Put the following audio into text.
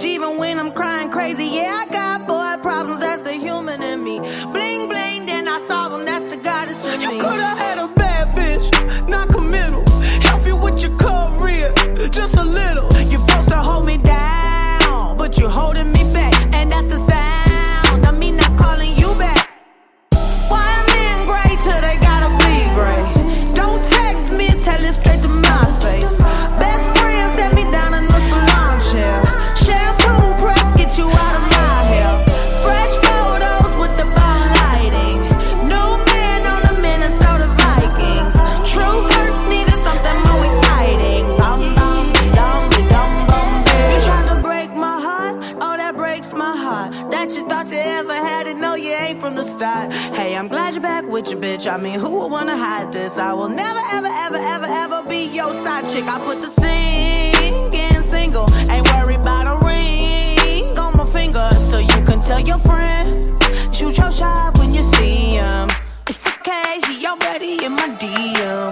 even when I'm crying crazy. Yeah, I heart. That you thought you ever had it, no you ain't from the start. Hey, I'm glad you're back with your bitch. I mean, who would wanna hide this? I will never, ever, ever, ever, ever be your side chick. I put the singing single, ain't worried about a ring on my finger, so you can tell your friend. Shoot your shot when you see him. It's okay, he already in my DM.